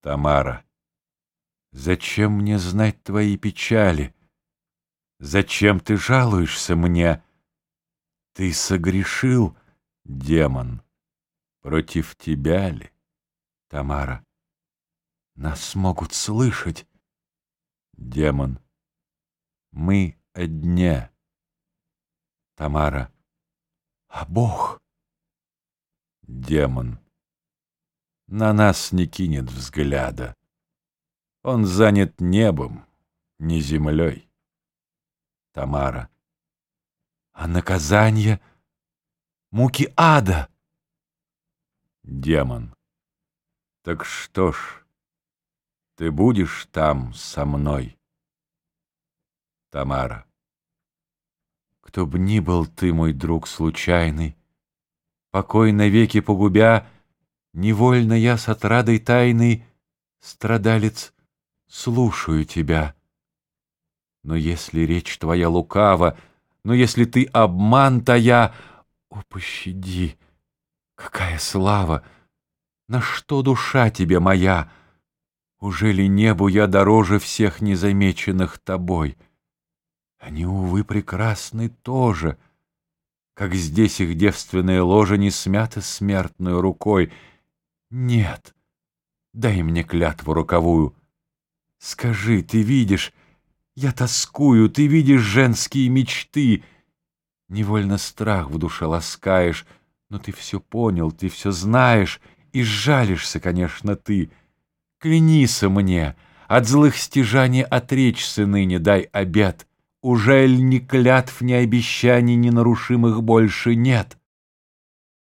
Тамара, зачем мне знать твои печали? Зачем ты жалуешься мне? Ты согрешил, демон, против тебя ли? Тамара, нас могут слышать. Демон, мы одни. Тамара, а Бог? Демон, на нас не кинет взгляда. Он занят небом, не землей. Тамара. А наказание — муки ада. Демон. Так что ж, ты будешь там со мной? Тамара. Кто б ни был ты, мой друг случайный, Покой навеки погубя, Невольно я с отрадой тайной, Страдалец, слушаю тебя. Но если речь твоя лукава, Но если ты обман тая, О, пощади, какая слава! На что душа тебе моя? Уже ли небу я дороже Всех незамеченных тобой? Они, увы, прекрасны тоже, Как здесь их девственное ложе Не смято смертную рукой. Нет, дай мне клятву роковую. Скажи, ты видишь, я тоскую, Ты видишь женские мечты. Невольно страх в душе ласкаешь, Но ты все понял, ты все знаешь, И жалишься, конечно, ты. Клянися мне, от злых стяжаний Отречься ныне, дай обет. Ужель ни клятв, ни обещаний Ненарушимых больше нет?